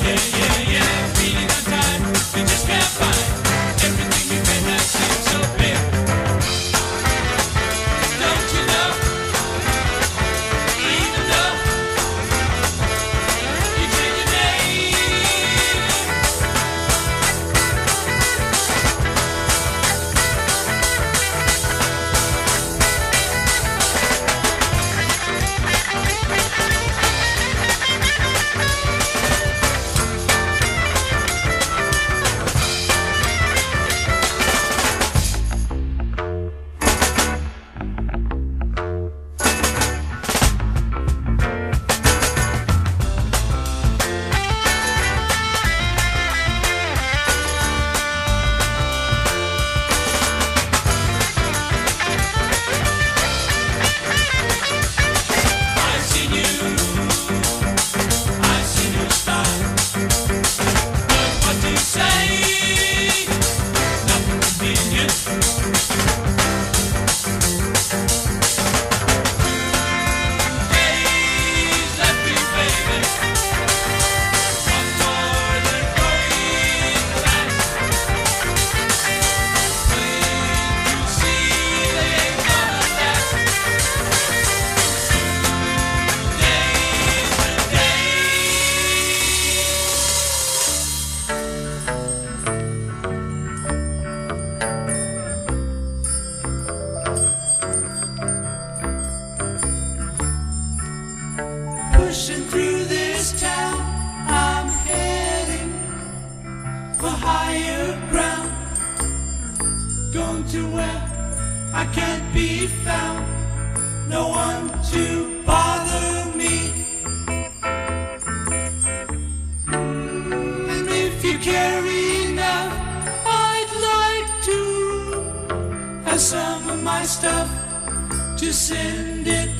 yeah, yeah. For higher ground. Going to where I can't be found. No one to bother me. And if you care enough, I'd like to have some of my stuff to send it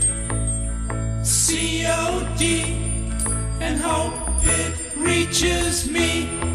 COD and hope it reaches me.